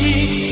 You.